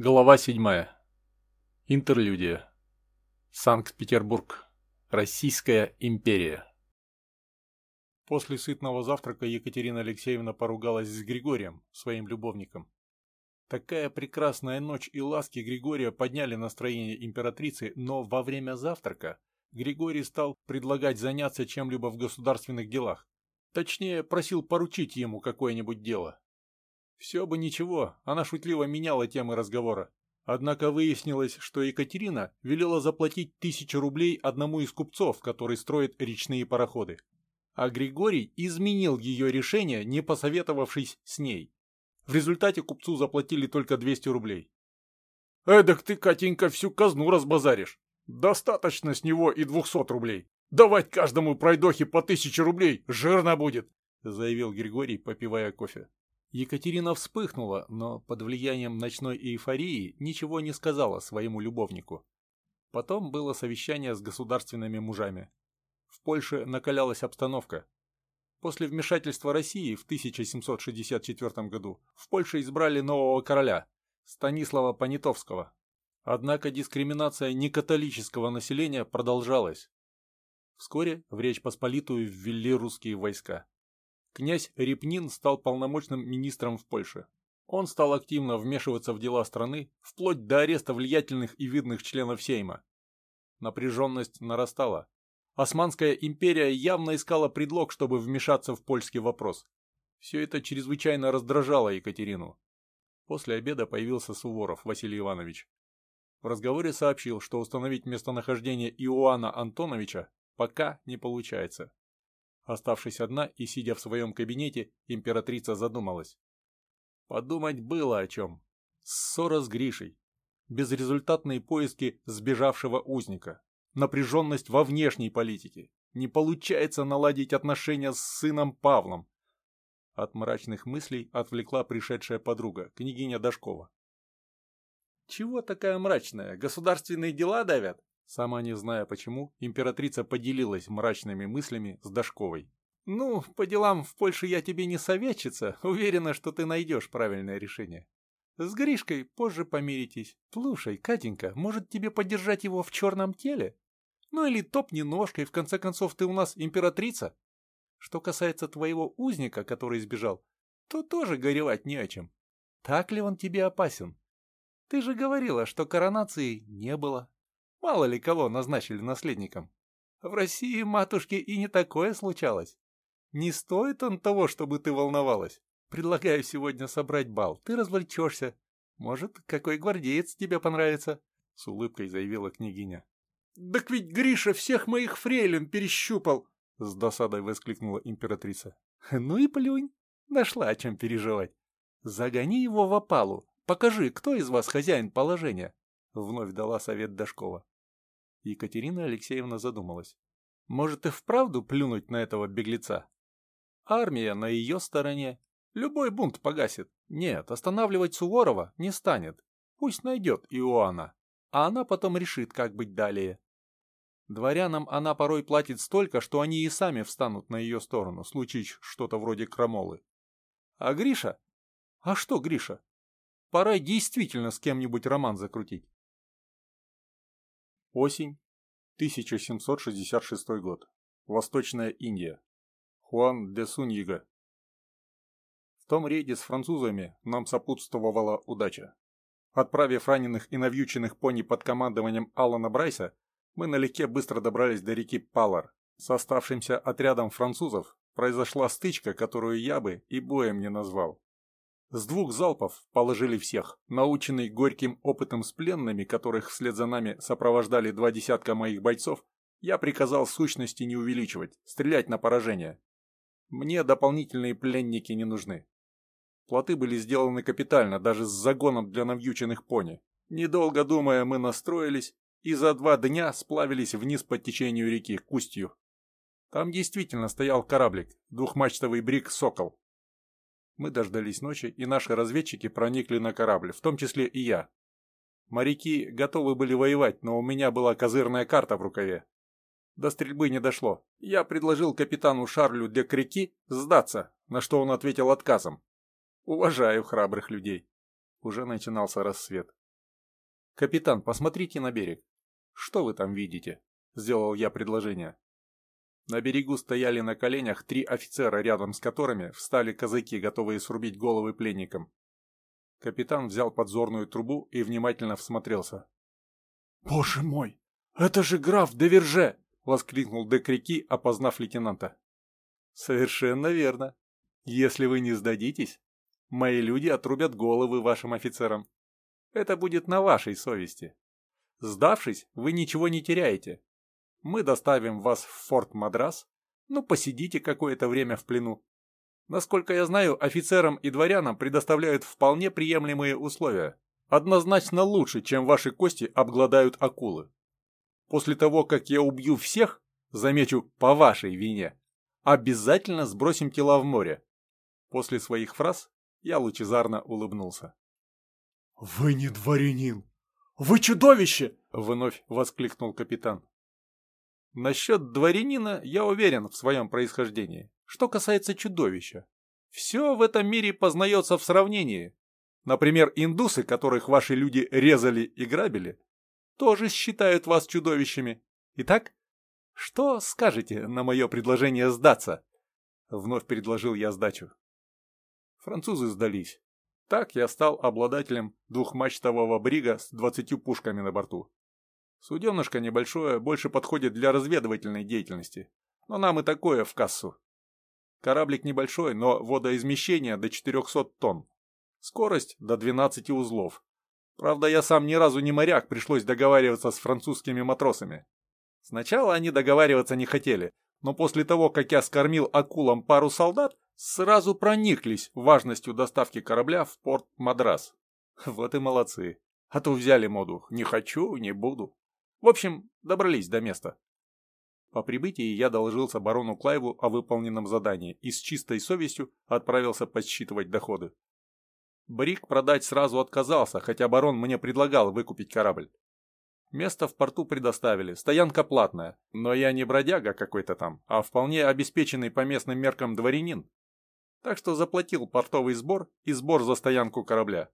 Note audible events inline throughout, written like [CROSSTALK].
Глава 7. Интерлюдия. Санкт-Петербург. Российская империя. После сытного завтрака Екатерина Алексеевна поругалась с Григорием, своим любовником. Такая прекрасная ночь и ласки Григория подняли настроение императрицы, но во время завтрака Григорий стал предлагать заняться чем-либо в государственных делах. Точнее, просил поручить ему какое-нибудь дело. Все бы ничего, она шутливо меняла темы разговора. Однако выяснилось, что Екатерина велела заплатить тысячу рублей одному из купцов, который строит речные пароходы. А Григорий изменил ее решение, не посоветовавшись с ней. В результате купцу заплатили только 200 рублей. «Эдак ты, Катенька, всю казну разбазаришь. Достаточно с него и 200 рублей. Давать каждому пройдохе по тысяче рублей жирно будет», заявил Григорий, попивая кофе. Екатерина вспыхнула, но под влиянием ночной эйфории ничего не сказала своему любовнику. Потом было совещание с государственными мужами. В Польше накалялась обстановка. После вмешательства России в 1764 году в Польше избрали нового короля, Станислава Понятовского. Однако дискриминация некатолического населения продолжалась. Вскоре в Речь Посполитую ввели русские войска князь Репнин стал полномочным министром в Польше. Он стал активно вмешиваться в дела страны, вплоть до ареста влиятельных и видных членов Сейма. Напряженность нарастала. Османская империя явно искала предлог, чтобы вмешаться в польский вопрос. Все это чрезвычайно раздражало Екатерину. После обеда появился Суворов Василий Иванович. В разговоре сообщил, что установить местонахождение Иоанна Антоновича пока не получается. Оставшись одна и сидя в своем кабинете, императрица задумалась. Подумать было о чем. Ссора с Гришей. Безрезультатные поиски сбежавшего узника. Напряженность во внешней политике. Не получается наладить отношения с сыном Павлом. От мрачных мыслей отвлекла пришедшая подруга, княгиня Дашкова. «Чего такая мрачная? Государственные дела давят?» Сама не зная почему, императрица поделилась мрачными мыслями с Дашковой. «Ну, по делам в Польше я тебе не советчица, уверена, что ты найдешь правильное решение. С Гришкой позже помиритесь. Слушай, Катенька, может тебе поддержать его в черном теле? Ну или топни ножкой, в конце концов ты у нас императрица. Что касается твоего узника, который сбежал, то тоже горевать не о чем. Так ли он тебе опасен? Ты же говорила, что коронации не было. Мало ли кого назначили наследником. В России, матушке, и не такое случалось. Не стоит он того, чтобы ты волновалась. Предлагаю сегодня собрать бал. Ты развлечешься. Может, какой гвардеец тебе понравится?» С улыбкой заявила княгиня. «Так ведь Гриша всех моих фрейлин перещупал!» С досадой воскликнула императрица. [LAUGHS] «Ну и плюнь. Нашла о чем переживать. Загони его в опалу. Покажи, кто из вас хозяин положения. Вновь дала совет Дашкова. Екатерина Алексеевна задумалась. Может и вправду плюнуть на этого беглеца? Армия на ее стороне. Любой бунт погасит. Нет, останавливать Суворова не станет. Пусть найдет Иоанна. А она потом решит, как быть далее. Дворянам она порой платит столько, что они и сами встанут на ее сторону, случись что-то вроде крамолы. А Гриша? А что Гриша? Пора действительно с кем-нибудь роман закрутить. Осень, 1766 год. Восточная Индия. Хуан де Суньига. В том рейде с французами нам сопутствовала удача. Отправив раненых и навьюченных пони под командованием Алана Брайса, мы налегке быстро добрались до реки Палар. С оставшимся отрядом французов произошла стычка, которую я бы и боем не назвал. С двух залпов положили всех. Наученный горьким опытом с пленными, которых вслед за нами сопровождали два десятка моих бойцов, я приказал сущности не увеличивать, стрелять на поражение. Мне дополнительные пленники не нужны. Плоты были сделаны капитально, даже с загоном для навьюченных пони. Недолго думая, мы настроились и за два дня сплавились вниз по течению реки, к устью. Там действительно стоял кораблик, двухмачтовый брик «Сокол». Мы дождались ночи, и наши разведчики проникли на корабль, в том числе и я. Моряки готовы были воевать, но у меня была козырная карта в рукаве. До стрельбы не дошло. Я предложил капитану Шарлю де Крики сдаться, на что он ответил отказом. Уважаю храбрых людей. Уже начинался рассвет. «Капитан, посмотрите на берег. Что вы там видите?» – сделал я предложение. На берегу стояли на коленях три офицера, рядом с которыми встали казаки, готовые срубить головы пленникам. Капитан взял подзорную трубу и внимательно всмотрелся. «Боже мой! Это же граф де Верже!» — воскликнул де Крики, опознав лейтенанта. «Совершенно верно. Если вы не сдадитесь, мои люди отрубят головы вашим офицерам. Это будет на вашей совести. Сдавшись, вы ничего не теряете. Мы доставим вас в форт Мадрас, ну посидите какое-то время в плену. Насколько я знаю, офицерам и дворянам предоставляют вполне приемлемые условия. Однозначно лучше, чем ваши кости обгладают акулы. После того, как я убью всех, замечу, по вашей вине, обязательно сбросим тела в море. После своих фраз я лучезарно улыбнулся. «Вы не дворянин! Вы чудовище!» — вновь воскликнул капитан. Насчет дворянина я уверен в своем происхождении. Что касается чудовища, все в этом мире познается в сравнении. Например, индусы, которых ваши люди резали и грабили, тоже считают вас чудовищами. Итак, что скажете на мое предложение сдаться? Вновь предложил я сдачу. Французы сдались. Так я стал обладателем двухмачтового брига с двадцатью пушками на борту. Суденышко небольшое, больше подходит для разведывательной деятельности. Но нам и такое в кассу. Кораблик небольшой, но водоизмещение до 400 тонн. Скорость до 12 узлов. Правда, я сам ни разу не моряк, пришлось договариваться с французскими матросами. Сначала они договариваться не хотели, но после того, как я скормил акулам пару солдат, сразу прониклись важностью доставки корабля в порт Мадрас. [LAUGHS] Вот и молодцы. А то взяли моду «не хочу, не буду». В общем, добрались до места. По прибытии я доложился барону Клайву о выполненном задании и с чистой совестью отправился подсчитывать доходы. Брик продать сразу отказался, хотя барон мне предлагал выкупить корабль. Место в порту предоставили, стоянка платная, но я не бродяга какой-то там, а вполне обеспеченный по местным меркам дворянин. Так что заплатил портовый сбор и сбор за стоянку корабля.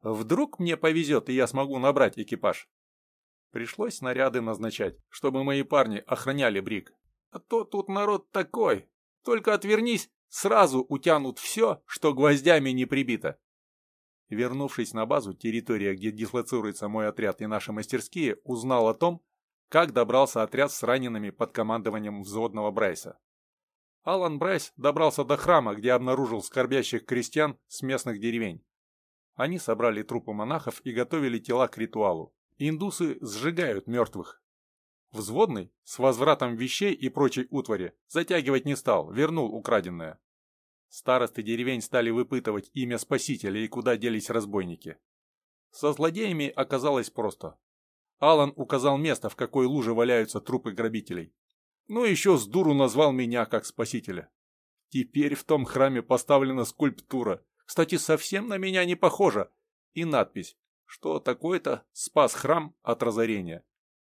Вдруг мне повезет, и я смогу набрать экипаж. Пришлось снаряды назначать, чтобы мои парни охраняли брик. А то тут народ такой. Только отвернись, сразу утянут все, что гвоздями не прибито. Вернувшись на базу, территория, где дислоцируется мой отряд и наши мастерские, узнал о том, как добрался отряд с ранеными под командованием взводного Брайса. Алан Брайс добрался до храма, где обнаружил скорбящих крестьян с местных деревень. Они собрали трупы монахов и готовили тела к ритуалу. Индусы сжигают мертвых. Взводный, с возвратом вещей и прочей утвари, затягивать не стал, вернул украденное. Старосты деревень стали выпытывать имя спасителя и куда делись разбойники. Со злодеями оказалось просто. Алан указал место, в какой луже валяются трупы грабителей. Ну еще с дуру назвал меня как спасителя. Теперь в том храме поставлена скульптура, кстати, совсем на меня не похожа, и надпись что такой-то спас храм от разорения.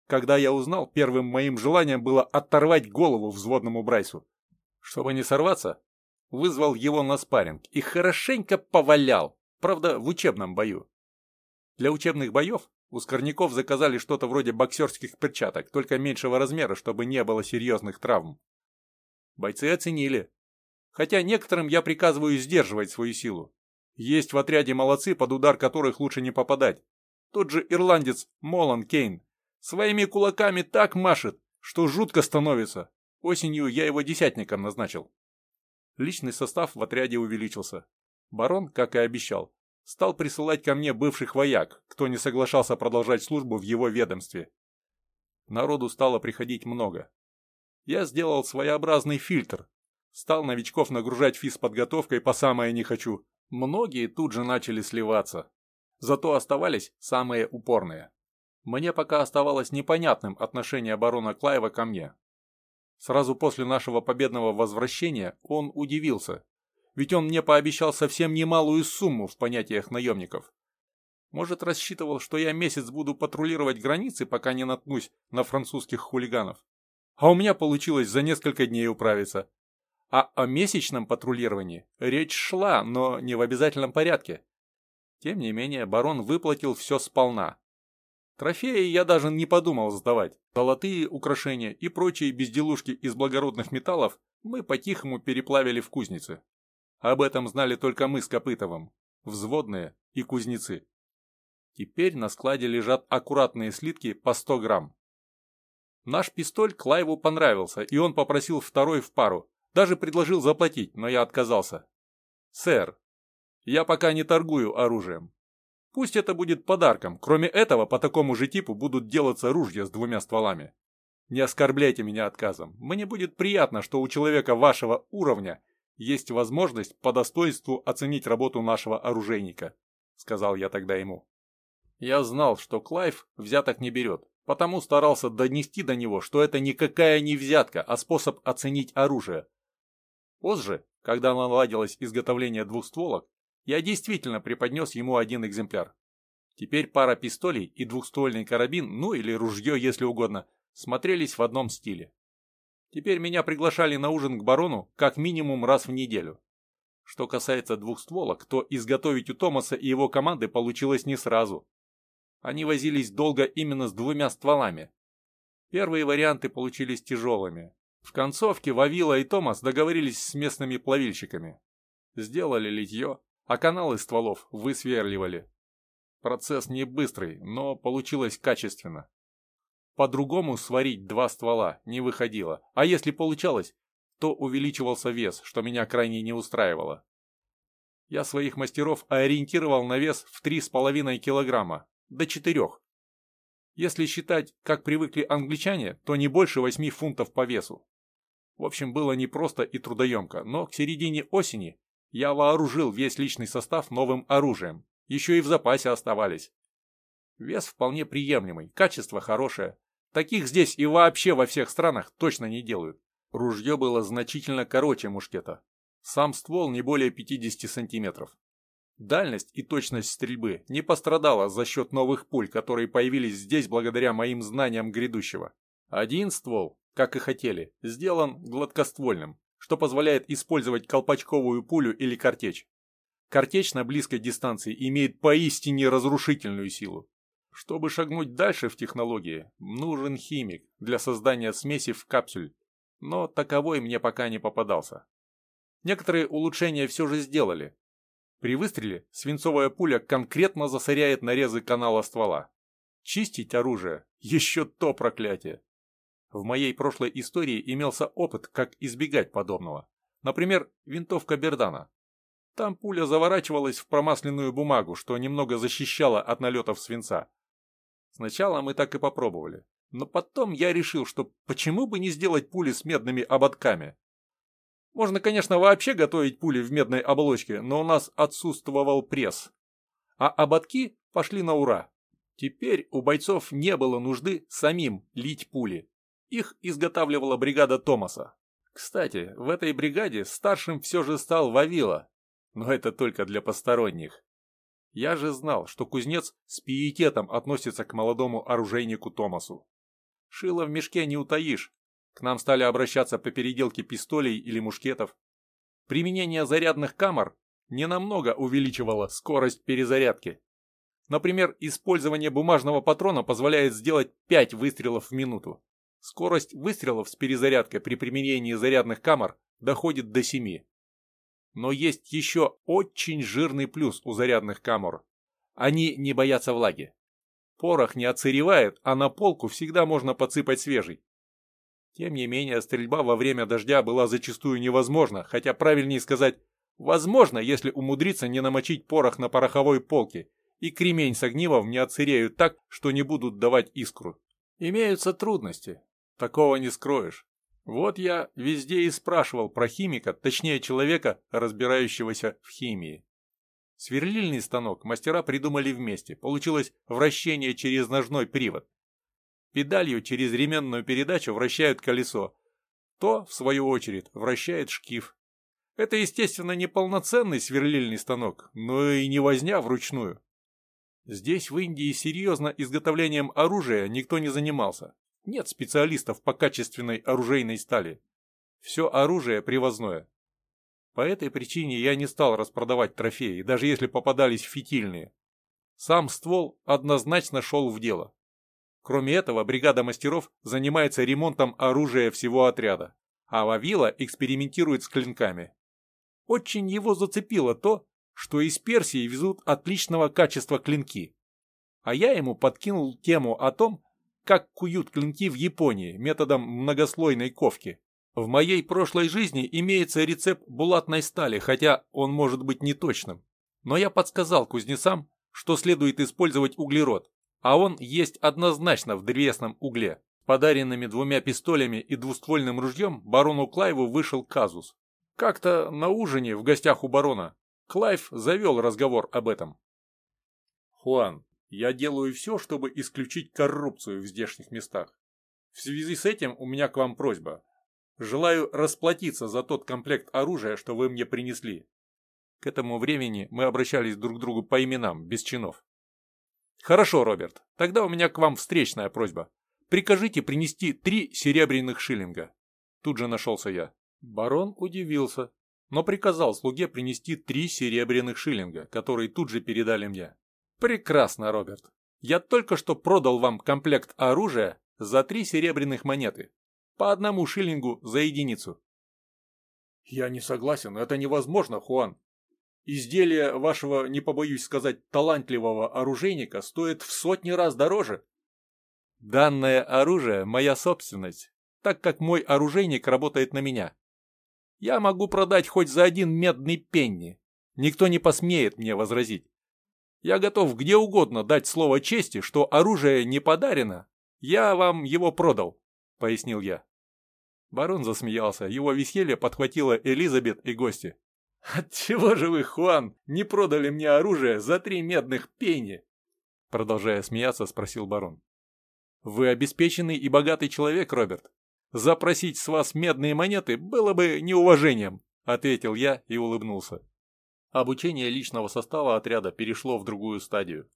Когда я узнал, первым моим желанием было оторвать голову взводному Брайсу. Чтобы не сорваться, вызвал его на спарринг и хорошенько повалял, правда, в учебном бою. Для учебных боев у Скорняков заказали что-то вроде боксерских перчаток, только меньшего размера, чтобы не было серьезных травм. Бойцы оценили. Хотя некоторым я приказываю сдерживать свою силу. Есть в отряде молодцы, под удар которых лучше не попадать. Тот же ирландец Молан Кейн своими кулаками так машет, что жутко становится. Осенью я его десятником назначил. Личный состав в отряде увеличился. Барон, как и обещал, стал присылать ко мне бывших вояк, кто не соглашался продолжать службу в его ведомстве. Народу стало приходить много. Я сделал своеобразный фильтр. Стал новичков нагружать физподготовкой по самое не хочу, Многие тут же начали сливаться. Зато оставались самые упорные. Мне пока оставалось непонятным отношение барона Клаева ко мне. Сразу после нашего победного возвращения он удивился, ведь он мне пообещал совсем немалую сумму в понятиях наемников. Может, рассчитывал, что я месяц буду патрулировать границы, пока не наткнусь на французских хулиганов. А у меня получилось за несколько дней управиться. А о месячном патрулировании речь шла, но не в обязательном порядке. Тем не менее, барон выплатил все сполна. Трофеи я даже не подумал сдавать. Золотые украшения и прочие безделушки из благородных металлов мы по-тихому переплавили в кузнице. Об этом знали только мы с Копытовым, взводные и кузнецы. Теперь на складе лежат аккуратные слитки по 100 грамм. Наш пистоль Клайву понравился, и он попросил второй в пару. Даже предложил заплатить, но я отказался. «Сэр, я пока не торгую оружием. Пусть это будет подарком. Кроме этого, по такому же типу будут делаться ружья с двумя стволами. Не оскорбляйте меня отказом. Мне будет приятно, что у человека вашего уровня есть возможность по достоинству оценить работу нашего оружейника», — сказал я тогда ему. Я знал, что Клайв взяток не берет, потому старался донести до него, что это никакая не взятка, а способ оценить оружие. Позже, когда наладилось изготовление двухстволок, я действительно преподнес ему один экземпляр. Теперь пара пистолей и двухствольный карабин, ну или ружье, если угодно, смотрелись в одном стиле. Теперь меня приглашали на ужин к барону как минимум раз в неделю. Что касается двухстволок, то изготовить у Томаса и его команды получилось не сразу. Они возились долго именно с двумя стволами. Первые варианты получились тяжелыми. В концовке Вавила и Томас договорились с местными плавильщиками. Сделали литье, а каналы стволов высверливали. Процесс не быстрый, но получилось качественно. По-другому сварить два ствола не выходило, а если получалось, то увеличивался вес, что меня крайне не устраивало. Я своих мастеров ориентировал на вес в 3,5 килограмма, до 4. Если считать, как привыкли англичане, то не больше 8 фунтов по весу. В общем, было непросто и трудоемко, но к середине осени я вооружил весь личный состав новым оружием, еще и в запасе оставались. Вес вполне приемлемый, качество хорошее. Таких здесь и вообще во всех странах точно не делают. Ружье было значительно короче мушкета. Сам ствол не более 50 сантиметров. Дальность и точность стрельбы не пострадала за счет новых пуль, которые появились здесь благодаря моим знаниям грядущего. Один ствол, как и хотели, сделан гладкоствольным, что позволяет использовать колпачковую пулю или картечь. Картечь на близкой дистанции имеет поистине разрушительную силу. Чтобы шагнуть дальше в технологии, нужен химик для создания смеси в капсуль, но таковой мне пока не попадался. Некоторые улучшения все же сделали, при выстреле свинцовая пуля конкретно засоряет нарезы канала ствола. Чистить оружие – еще то проклятие. В моей прошлой истории имелся опыт, как избегать подобного. Например, винтовка Бердана. Там пуля заворачивалась в промасленную бумагу, что немного защищало от налетов свинца. Сначала мы так и попробовали. Но потом я решил, что почему бы не сделать пули с медными ободками. Можно, конечно, вообще готовить пули в медной оболочке, но у нас отсутствовал пресс. А ободки пошли на ура. Теперь у бойцов не было нужды самим лить пули. Их изготавливала бригада Томаса. Кстати, в этой бригаде старшим все же стал Вавила. Но это только для посторонних. Я же знал, что кузнец с пиететом относится к молодому оружейнику Томасу. Шило в мешке не утаишь, к нам стали обращаться по переделке пистолей или мушкетов. Применение зарядных камер ненамного увеличивало скорость перезарядки. Например, использование бумажного патрона позволяет сделать 5 выстрелов в минуту. Скорость выстрелов с перезарядкой при применении зарядных камер доходит до 7. Но есть еще очень жирный плюс у зарядных камер. Они не боятся влаги. Порох не отсыревает, а на полку всегда можно подсыпать свежий. Тем не менее, стрельба во время дождя была зачастую невозможна, хотя правильнее сказать «возможно», если умудриться не намочить порох на пороховой полке, и кремень с огнивом не отсыреют так, что не будут давать искру. Имеются трудности, такого не скроешь. Вот я везде и спрашивал про химика, точнее человека, разбирающегося в химии. Сверлильный станок мастера придумали вместе, получилось вращение через ножной привод. Педалью через ременную передачу вращают колесо. То, в свою очередь, вращает шкив. Это, естественно, не полноценный сверлильный станок, но и не возня вручную. Здесь, в Индии, серьезно изготовлением оружия никто не занимался. Нет специалистов по качественной оружейной стали. Все оружие привозное. По этой причине я не стал распродавать трофеи, даже если попадались фитильные. Сам ствол однозначно шел в дело. Кроме этого, бригада мастеров занимается ремонтом оружия всего отряда, а Вавила экспериментирует с клинками. Очень его зацепило то, что из Персии везут отличного качества клинки. А я ему подкинул тему о том, как куют клинки в Японии методом многослойной ковки. В моей прошлой жизни имеется рецепт булатной стали, хотя он может быть неточным. Но я подсказал кузнецам, что следует использовать углерод, а он есть однозначно в древесном угле. Подаренными двумя пистолями и двуствольным ружьем барону Клайву вышел казус. Как-то на ужине в гостях у барона Клайв завел разговор об этом. «Хуан, я делаю все, чтобы исключить коррупцию в здешних местах. В связи с этим у меня к вам просьба. Желаю расплатиться за тот комплект оружия, что вы мне принесли. К этому времени мы обращались друг к другу по именам, без чинов. Хорошо, Роберт, тогда у меня к вам встречная просьба. Прикажите принести три серебряных шиллинга. Тут же нашелся я. Барон удивился, но приказал слуге принести три серебряных шиллинга, которые тут же передали мне. Прекрасно, Роберт. Я только что продал вам комплект оружия за три серебряных монеты. По одному шиллингу за единицу. Я не согласен, это невозможно, Хуан. Изделие вашего, не побоюсь сказать, талантливого оружейника стоит в сотни раз дороже. Данное оружие – моя собственность, так как мой оружейник работает на меня. Я могу продать хоть за один медный пенни. Никто не посмеет мне возразить. Я готов где угодно дать слово чести, что оружие не подарено. Я вам его продал, пояснил я. Барон засмеялся, его веселье подхватила Элизабет и гости. «Отчего же вы, Хуан, не продали мне оружие за три медных пенни?» Продолжая смеяться, спросил барон. «Вы обеспеченный и богатый человек, Роберт. Запросить с вас медные монеты было бы неуважением», ответил я и улыбнулся. Обучение личного состава отряда перешло в другую стадию.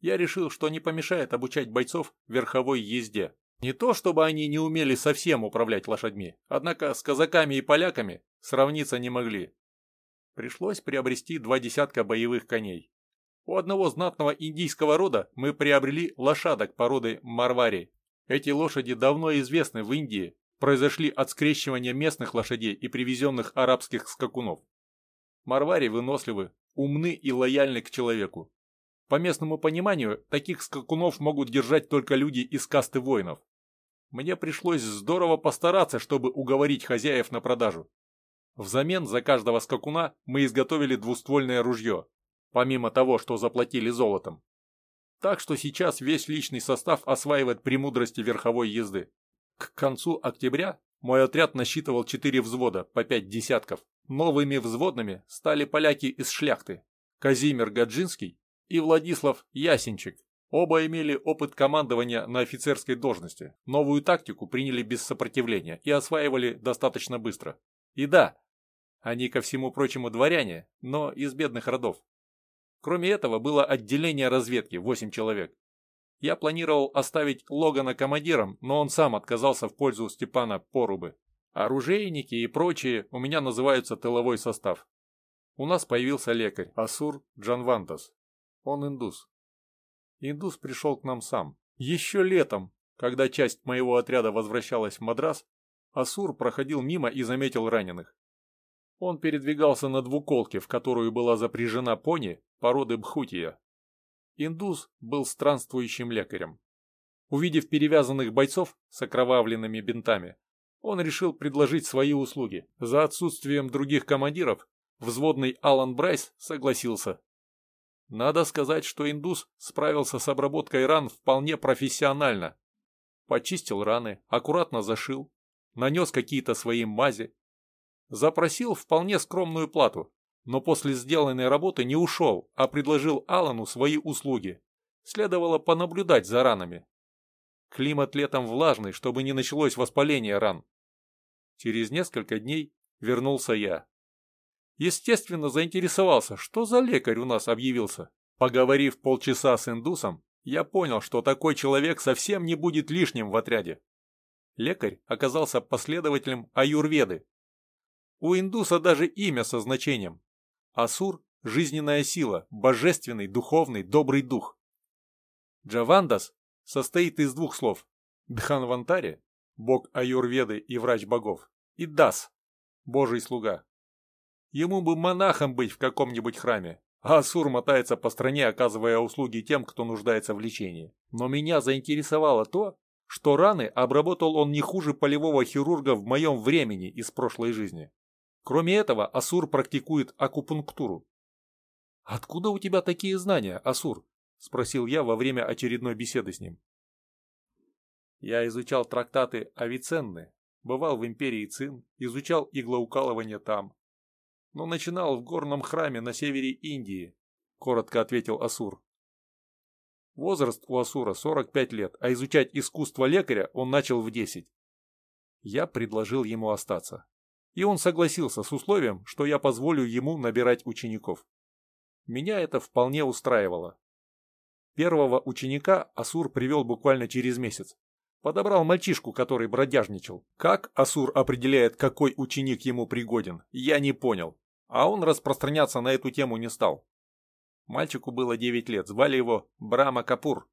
Я решил, что не помешает обучать бойцов верховой езде. Не то, чтобы они не умели совсем управлять лошадьми, однако с казаками и поляками сравниться не могли. Пришлось приобрести два десятка боевых коней. У одного знатного индийского рода мы приобрели лошадок породы Марвари. Эти лошади давно известны в Индии, произошли от скрещивания местных лошадей и привезенных арабских скакунов. Марвари выносливы, умны и лояльны к человеку. По местному пониманию, таких скакунов могут держать только люди из касты воинов. Мне пришлось здорово постараться, чтобы уговорить хозяев на продажу. Взамен за каждого скакуна мы изготовили двуствольное ружье, помимо того, что заплатили золотом. Так что сейчас весь личный состав осваивает премудрости верховой езды. К концу октября мой отряд насчитывал 4 взвода, по 5 десятков. Новыми взводными стали поляки из шляхты, Казимир Гаджинский и Владислав Ясенчик. Оба имели опыт командования на офицерской должности, новую тактику приняли без сопротивления и осваивали достаточно быстро. И да, они, ко всему прочему, дворяне, но из бедных родов. Кроме этого, было отделение разведки, 8 человек. Я планировал оставить Логана командиром, но он сам отказался в пользу Степана Порубы. Оружейники и прочие у меня называются тыловой состав. У нас появился лекарь, Асур Джанвантас. Он индус. Индус пришел к нам сам. Еще летом, когда часть моего отряда возвращалась в Мадрас, Асур проходил мимо и заметил раненых. Он передвигался на двуколке, в которую была запряжена пони породы Бхутия. Индус был странствующим лекарем. Увидев перевязанных бойцов с окровавленными бинтами, он решил предложить свои услуги. За отсутствием других командиров взводный Алан Брайс согласился. Надо сказать, что индус справился с обработкой ран вполне профессионально. Почистил раны, аккуратно зашил, нанес какие-то свои мази, Запросил вполне скромную плату, но после сделанной работы не ушел, а предложил Алану свои услуги. Следовало понаблюдать за ранами. Климат летом влажный, чтобы не началось воспаление ран. Через несколько дней вернулся я. Естественно, заинтересовался, что за лекарь у нас объявился. Поговорив полчаса с индусом, я понял, что такой человек совсем не будет лишним в отряде. Лекарь оказался последователем аюрведы, у индуса даже имя со значением. Асур – жизненная сила, божественный, духовный, добрый дух. Джавандас состоит из двух слов. Дханвантари, бог аюрведы и врач богов, и Дас, божий слуга. Ему бы монахом быть в каком-нибудь храме, а Асур мотается по стране, оказывая услуги тем, кто нуждается в лечении. Но меня заинтересовало то, что раны обработал он не хуже полевого хирурга в моем времени из прошлой жизни. Кроме этого, Асур практикует акупунктуру. «Откуда у тебя такие знания, Асур?» – спросил я во время очередной беседы с ним. Я изучал трактаты Авиценны, бывал в империи Цин, изучал иглоукалывание там. Но начинал в горном храме на севере Индии, коротко ответил Асур. Возраст у Асура 45 лет, а изучать искусство лекаря он начал в 10. Я предложил ему остаться. И он согласился с условием, что я позволю ему набирать учеников. Меня это вполне устраивало. Первого ученика Асур привел буквально через месяц. Подобрал мальчишку, который бродяжничал. Как Асур определяет, какой ученик ему пригоден, я не понял. А он распространяться на эту тему не стал. Мальчику было 9 лет, звали его Брама Капур.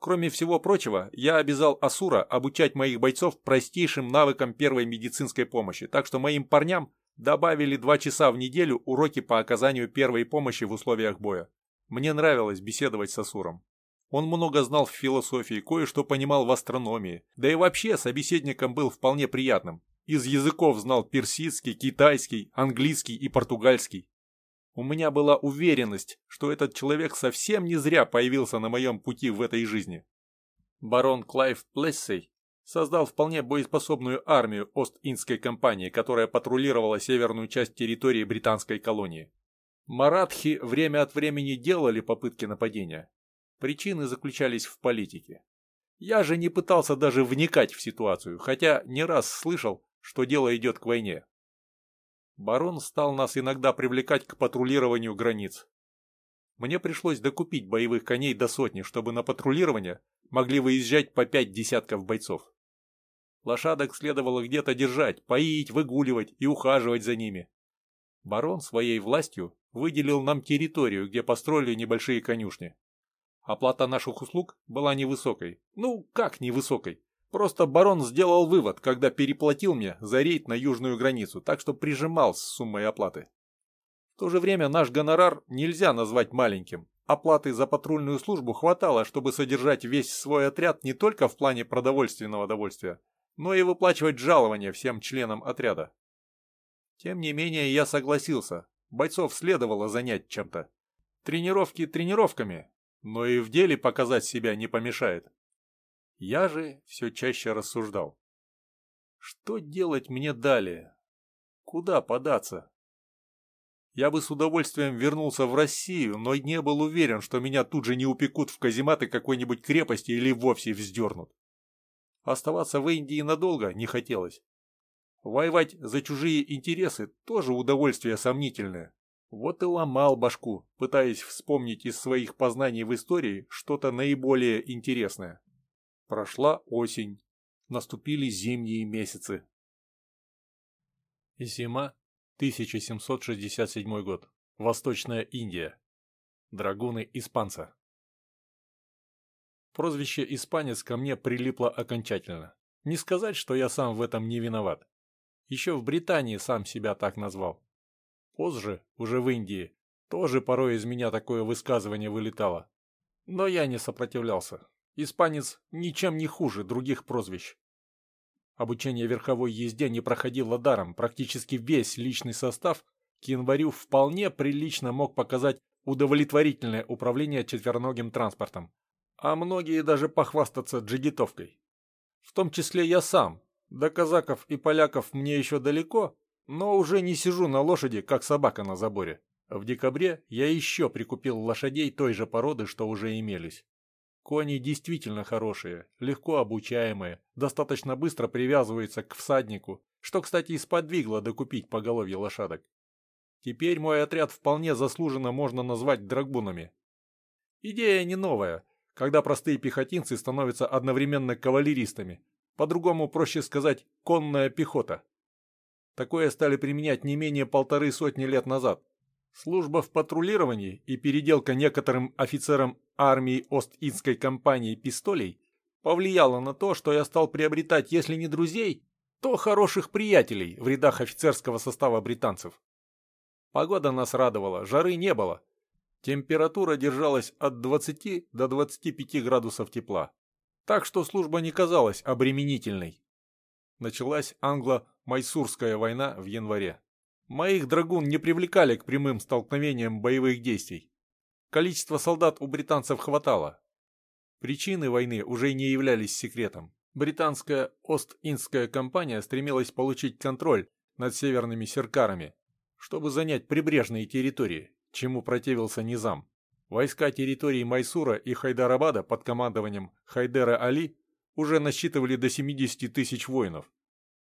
Кроме всего прочего, я обязал Асура обучать моих бойцов простейшим навыкам первой медицинской помощи, так что моим парням добавили 2 часа в неделю уроки по оказанию первой помощи в условиях боя. Мне нравилось беседовать с Асуром. Он много знал в философии, кое-что понимал в астрономии. Да и вообще собеседником был вполне приятным. Из языков знал персидский, китайский, английский и португальский. У меня была уверенность, что этот человек совсем не зря появился на моем пути в этой жизни. Барон Клайв Плессей создал вполне боеспособную армию Ост-Индской компании, которая патрулировала северную часть территории британской колонии. Маратхи время от времени делали попытки нападения, Причины заключались в политике. Я же не пытался даже вникать в ситуацию, хотя не раз слышал, что дело идет к войне. Барон стал нас иногда привлекать к патрулированию границ. Мне пришлось докупить боевых коней до сотни, чтобы на патрулирование могли выезжать по пять десятков бойцов. Лошадок следовало где-то держать, поить, выгуливать и ухаживать за ними. Барон своей властью выделил нам территорию, где построили небольшие конюшни. Оплата наших услуг была невысокой. Ну, как невысокой? Просто барон сделал вывод, когда переплатил мне за рейд на южную границу, так что прижимал с суммой оплаты. В то же время наш гонорар нельзя назвать маленьким. Оплаты за патрульную службу хватало, чтобы содержать весь свой отряд не только в плане продовольственного довольствия, но и выплачивать жалования всем членам отряда. Тем не менее, я согласился. Бойцов следовало занять чем-то. Тренировки тренировками, но и в деле показать себя не помешает. Я же все чаще рассуждал. Что делать мне далее? Куда податься? Я бы с удовольствием вернулся в Россию, но не был уверен, что меня тут же не упекут в казематы какой-нибудь крепости или вовсе вздернут. Оставаться в Индии надолго не хотелось. Воевать за чужие интересы тоже удовольствие сомнительное. Вот и ломал башку, пытаясь вспомнить из своих познаний в истории что-то наиболее интересное. Прошла осень, наступили зимние месяцы. Зима, 1767 год. Восточная Индия. Драгуны испанца. Прозвище «Испанец» ко мне прилипло окончательно. Не сказать, что я сам в этом не виноват. Еще в Британии сам себя так назвал. Позже, уже в Индии, тоже порой из меня такое высказывание вылетало. Но я не сопротивлялся. Испанец ничем не хуже других прозвищ. Обучение верховой езде не проходило даром. Практически весь личный состав к январю вполне прилично мог показать удовлетворительное управление четвероногим транспортом. А многие даже похвастаться джигитовкой. В том числе я сам. До казаков и поляков мне еще далеко, но уже не сижу на лошади, как собака на заборе. В декабре я еще прикупил лошадей той же породы, что уже имелись. Кони действительно хорошие, легко обучаемые, достаточно быстро привязываются к всаднику, что, кстати, и сподвигло докупить поголовье лошадок. Теперь мой отряд вполне заслуженно можно назвать драгунами. Идея не новая, когда простые пехотинцы становятся одновременно кавалеристами. По-другому проще сказать «конная пехота». Такое стали применять не менее полторы сотни лет назад. Служба в патрулировании и переделка некоторым офицерам армии Ост-Индской компании пистолей повлияла на то, что я стал приобретать, если не друзей, то хороших приятелей в рядах офицерского состава британцев. Погода нас радовала, жары не было. Температура держалась от 20 до 25 градусов тепла. Так что служба не казалась обременительной. Началась англо-майсурская война в январе. Моих драгун не привлекали к прямым столкновениям боевых действий. Количество солдат у британцев хватало. Причины войны уже не являлись секретом. Британская Ост-Индская компания стремилась получить контроль над северными серкарами, чтобы занять прибрежные территории, чему противился Низам. Войска территории Майсура и Хайдарабада под командованием Хайдера Али уже насчитывали до 70 тысяч воинов.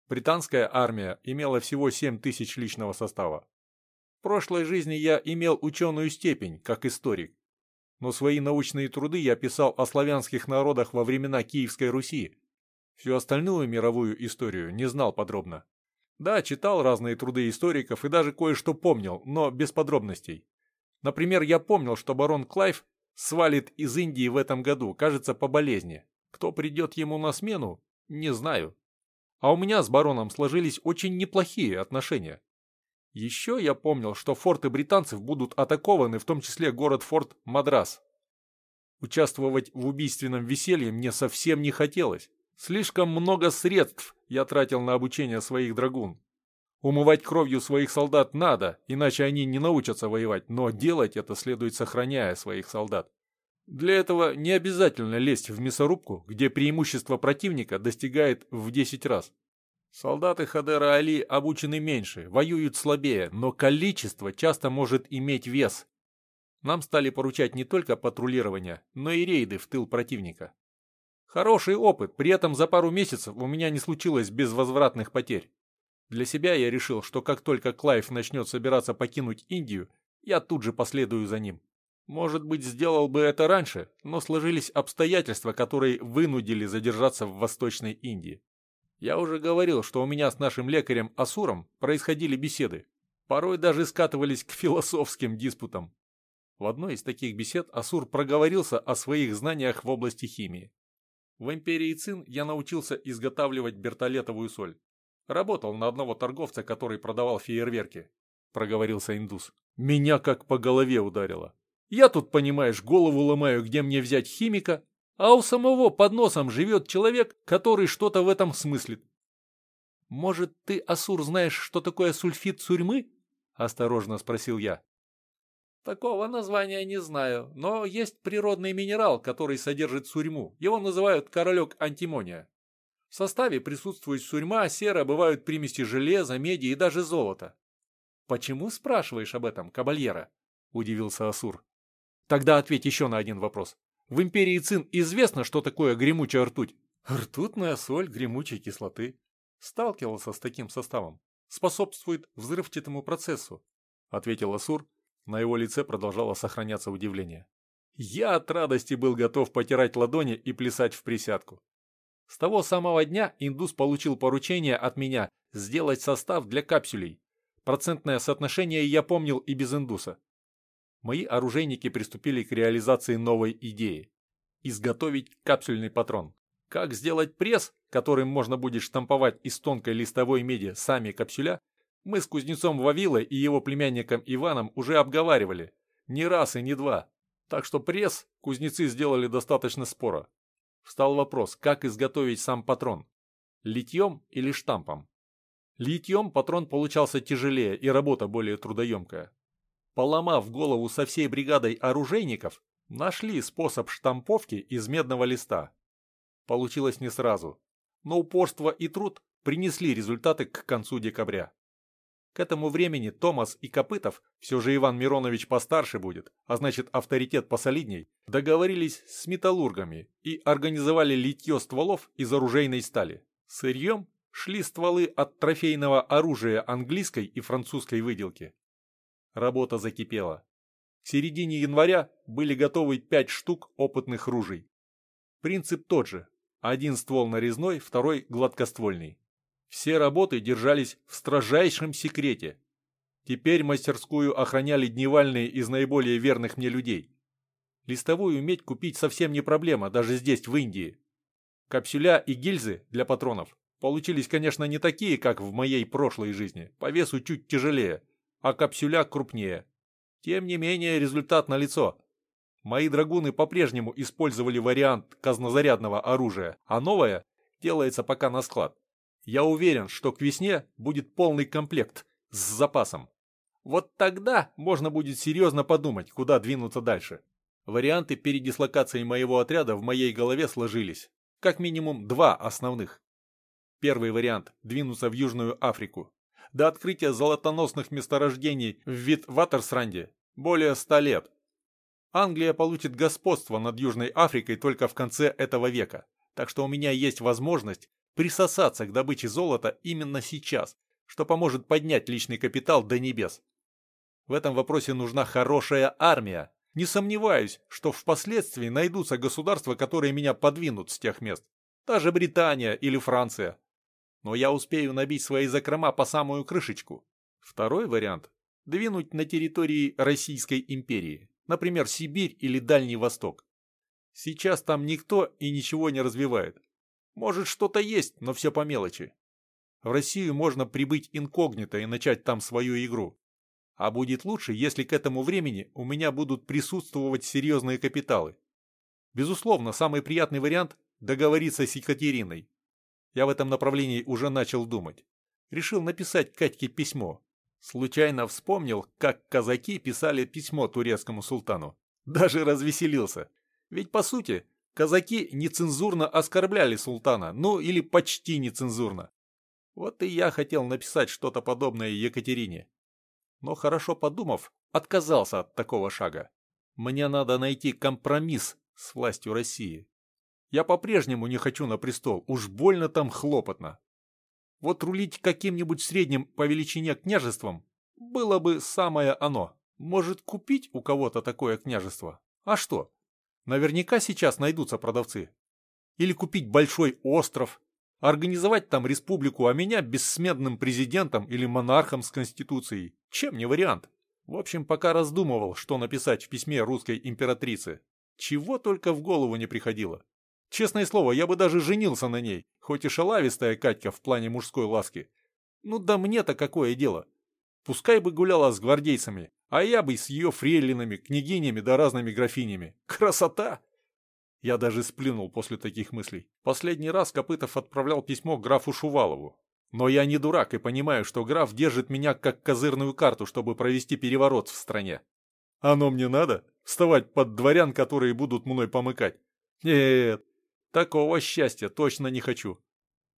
Британская армия имела всего 7 тысяч личного состава. В прошлой жизни я имел ученую степень, как историк. Но свои научные труды я писал о славянских народах во времена Киевской Руси. Всю остальную мировую историю не знал подробно. Да, читал разные труды историков и даже кое-что помнил, но без подробностей. Например, я помнил, что барон Клайв свалит из Индии в этом году, кажется, по болезни. Кто придет ему на смену, не знаю. А у меня с бароном сложились очень неплохие отношения. Еще я помнил, что форты британцев будут атакованы, в том числе город-форт Мадрас. Участвовать в убийственном веселье мне совсем не хотелось. Слишком много средств я тратил на обучение своих драгун. Умывать кровью своих солдат надо, иначе они не научатся воевать, но делать это следует сохраняя своих солдат. Для этого не обязательно лезть в мясорубку, где преимущество противника достигает в 10 раз. Солдаты Хадера Али обучены меньше, воюют слабее, но количество часто может иметь вес. Нам стали поручать не только патрулирование, но и рейды в тыл противника. Хороший опыт, при этом за пару месяцев у меня не случилось безвозвратных потерь. Для себя я решил, что как только Клайв начнет собираться покинуть Индию, я тут же последую за ним. Может быть, сделал бы это раньше, но сложились обстоятельства, которые вынудили задержаться в Восточной Индии. Я уже говорил, что у меня с нашим лекарем Асуром происходили беседы. Порой даже скатывались к философским диспутам. В одной из таких бесед Асур проговорился о своих знаниях в области химии. В империи Цин я научился изготавливать бертолетовую соль. Работал на одного торговца, который продавал фейерверки, проговорился индус. Меня как по голове ударило. Я тут, понимаешь, голову ломаю, где мне взять химика, а у самого под носом живет человек, который что-то в этом смыслит. «Может, ты, Асур, знаешь, что такое сульфид сурьмы?» – осторожно спросил я. «Такого названия не знаю, но есть природный минерал, который содержит сурьму. Его называют королек антимония. В составе присутствует сурьма, сера, бывают примеси железа, меди и даже золота». «Почему спрашиваешь об этом, кабальера?» – удивился Асур. Тогда ответь еще на один вопрос. В империи Цин известно, что такое гремучая ртуть? Ртутная соль гремучей кислоты. Сталкивался с таким составом. Способствует взрывчатому процессу, ответил Асур. На его лице продолжало сохраняться удивление. Я от радости был готов потирать ладони и плясать в присядку. С того самого дня индус получил поручение от меня сделать состав для капсулей. Процентное соотношение я помнил и без индуса мои оружейники приступили к реализации новой идеи – изготовить капсульный патрон. Как сделать пресс, которым можно будет штамповать из тонкой листовой меди сами капсуля, мы с кузнецом Вавилой и его племянником Иваном уже обговаривали. Не раз и не два. Так что пресс кузнецы сделали достаточно споро. Встал вопрос, как изготовить сам патрон. Литьем или штампом? Литьем патрон получался тяжелее и работа более трудоемкая поломав голову со всей бригадой оружейников, нашли способ штамповки из медного листа. Получилось не сразу, но упорство и труд принесли результаты к концу декабря. К этому времени Томас и Копытов, все же Иван Миронович постарше будет, а значит авторитет посолидней, договорились с металлургами и организовали литье стволов из оружейной стали. Сырьем шли стволы от трофейного оружия английской и французской выделки. Работа закипела. К середине января были готовы пять штук опытных ружей. Принцип тот же. Один ствол нарезной, второй гладкоствольный. Все работы держались в строжайшем секрете. Теперь мастерскую охраняли дневальные из наиболее верных мне людей. Листовую медь купить совсем не проблема, даже здесь, в Индии. Капсюля и гильзы для патронов получились, конечно, не такие, как в моей прошлой жизни, по весу чуть тяжелее, а капсюля крупнее. Тем не менее, результат налицо. Мои драгуны по-прежнему использовали вариант казнозарядного оружия, а новое делается пока на склад. Я уверен, что к весне будет полный комплект с запасом. Вот тогда можно будет серьезно подумать, куда двинуться дальше. Варианты передислокации моего отряда в моей голове сложились. Как минимум два основных. Первый вариант – двинуться в Южную Африку. До открытия золотоносных месторождений в вид Ватерсранде более ста лет. Англия получит господство над Южной Африкой только в конце этого века, так что у меня есть возможность присосаться к добыче золота именно сейчас, что поможет поднять личный капитал до небес. В этом вопросе нужна хорошая армия. Не сомневаюсь, что впоследствии найдутся государства, которые меня подвинут с тех мест. Даже Британия или Франция. Но я успею набить свои закрома по самую крышечку. Второй вариант – двинуть на территории Российской империи, например, Сибирь или Дальний Восток. Сейчас там никто и ничего не развивает. Может, что-то есть, но все по мелочи. В Россию можно прибыть инкогнито и начать там свою игру. А будет лучше, если к этому времени у меня будут присутствовать серьезные капиталы. Безусловно, самый приятный вариант – договориться с Екатериной. Я в этом направлении уже начал думать. Решил написать Катьке письмо. Случайно вспомнил, как казаки писали письмо турецкому султану. Даже развеселился. Ведь, по сути, казаки нецензурно оскорбляли султана, ну или почти нецензурно. Вот и я хотел написать что-то подобное Екатерине. Но хорошо подумав, отказался от такого шага. Мне надо найти компромисс с властью России. Я по-прежнему не хочу на престол, уж больно там хлопотно. Вот рулить каким-нибудь средним по величине княжеством было бы самое оно. Может, купить у кого-то такое княжество? А что? Наверняка сейчас найдутся продавцы. Или купить большой остров, организовать там республику, а меня бессменным президентом или монархом с конституцией. Чем не вариант? В общем, пока раздумывал, что написать в письме русской императрице. Чего только в голову не приходило. Честное слово, я бы даже женился на ней, хоть и шалавистая Катька в плане мужской ласки. Ну да мне-то какое дело? Пускай бы гуляла с гвардейцами, а я бы с ее фрейлинами, княгинями да разными графинями. Красота! Я даже сплюнул после таких мыслей. Последний раз Копытов отправлял письмо графу Шувалову. Но я не дурак и понимаю, что граф держит меня как козырную карту, чтобы провести переворот в стране. Оно мне надо? Вставать под дворян, которые будут мной помыкать? Нет, такого счастья точно не хочу.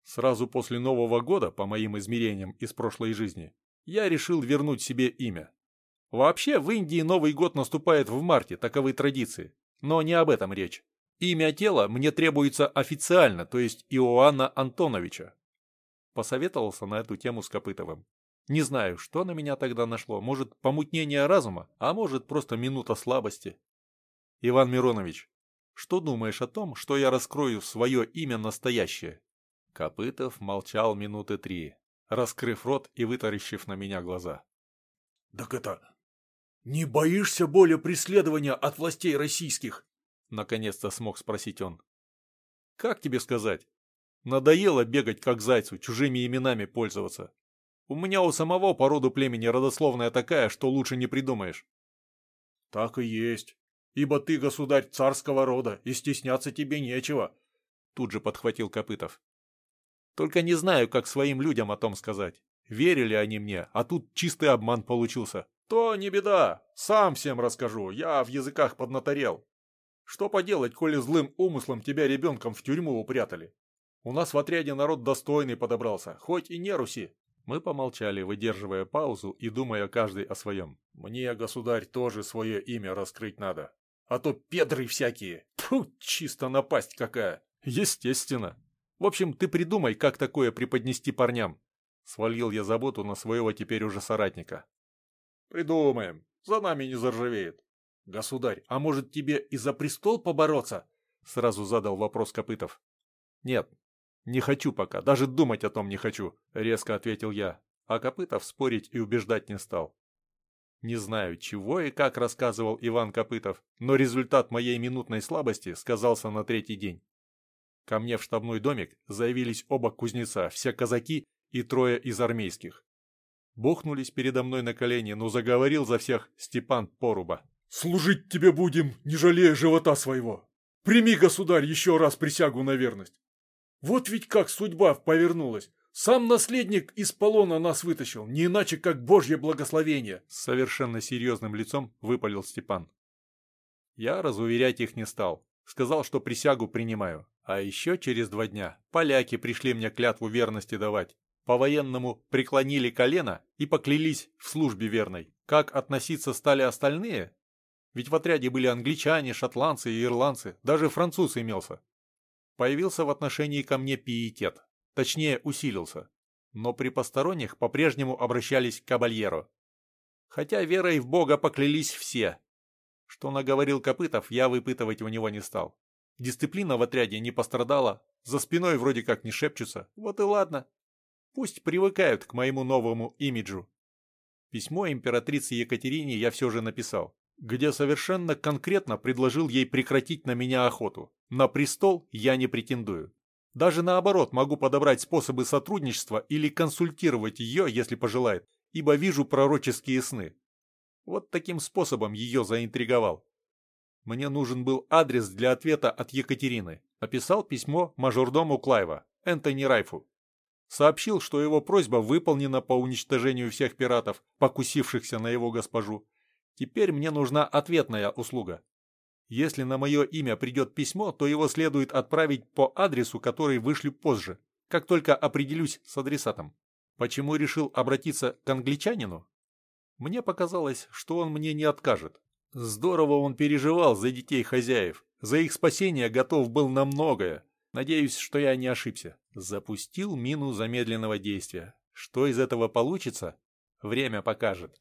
Сразу после Нового года, по моим измерениям из прошлой жизни, я решил вернуть себе имя. Вообще, в Индии Новый год наступает в марте, таковы традиции. Но не об этом речь. Имя тела мне требуется официально, то есть Иоанна Антоновича. Посоветовался на эту тему с Копытовым. Не знаю, что на меня тогда нашло. Может, помутнение разума, а может, просто минута слабости. Иван Миронович, что думаешь о том, что я раскрою свое имя настоящее? Копытов молчал минуты три, раскрыв рот и вытаращив на меня глаза. «Так это «Не боишься более преследования от властей российских?» Наконец-то смог спросить он. «Как тебе сказать? Надоело бегать как зайцу, чужими именами пользоваться. У меня у самого по роду племени родословная такая, что лучше не придумаешь». «Так и есть. Ибо ты, государь царского рода, и стесняться тебе нечего», тут же подхватил Копытов. «Только не знаю, как своим людям о том сказать. Верили они мне, а тут чистый обман получился». То не беда, сам всем расскажу, я в языках поднаторел. Что поделать, коли злым умыслом тебя ребенком в тюрьму упрятали? У нас в отряде народ достойный подобрался, хоть и не руси. Мы помолчали, выдерживая паузу и думая каждый о своем. Мне, государь, тоже свое имя раскрыть надо. А то педры всякие. Тьфу, чисто напасть какая. Естественно. В общем, ты придумай, как такое преподнести парням. Свалил я заботу на своего теперь уже соратника. Придумаем. За нами не заржавеет. Государь, а может тебе и за престол побороться? Сразу задал вопрос Копытов. Нет, не хочу пока, даже думать о том не хочу, резко ответил я. А Копытов спорить и убеждать не стал. Не знаю, чего и как рассказывал Иван Копытов, но результат моей минутной слабости сказался на третий день. Ко мне в штабной домик заявились оба кузнеца, все казаки и трое из армейских. Бухнулись передо мной на колени, но заговорил за всех Степан Поруба. «Служить тебе будем, не жалея живота своего. Прими, государь, еще раз присягу на верность. Вот ведь как судьба повернулась. Сам наследник из полона нас вытащил, не иначе как божье благословение. С совершенно серьезным лицом выпалил Степан. Я разуверять их не стал. Сказал, что присягу принимаю. А еще через два дня поляки пришли мне клятву верности давать. По-военному преклонили колено и поклялись в службе верной. Как относиться стали остальные? Ведь в отряде были англичане, шотландцы и ирландцы, даже француз имелся. Появился в отношении ко мне пиетет. Точнее, усилился. Но при посторонних по-прежнему обращались к кабальеру. Хотя верой в Бога поклялись все. Что наговорил Копытов, я выпытывать у него не стал. Дисциплина в отряде не пострадала, за спиной вроде как не шепчутся, вот и ладно. Пусть привыкают к моему новому имиджу. Письмо императрице Екатерине я все же написал, где совершенно конкретно предложил ей прекратить на меня охоту. На престол я не претендую. Даже наоборот, могу подобрать способы сотрудничества или консультировать ее, если пожелает, ибо вижу пророческие сны. Вот таким способом ее заинтриговал. Мне нужен был адрес для ответа от Екатерины. Написал письмо мажордому Клайва, Энтони Райфу. Сообщил, что его просьба выполнена по уничтожению всех пиратов, покусившихся на его госпожу. Теперь мне нужна ответная услуга. Если на мое имя придет письмо, то его следует отправить по адресу, который вышлю позже, как только определюсь с адресатом. Почему решил обратиться к англичанину? Мне показалось, что он мне не откажет. Здорово он переживал за детей хозяев, за их спасение готов был на многое. Надеюсь, что я не ошибся. Запустил мину замедленного действия. Что из этого получится, время покажет.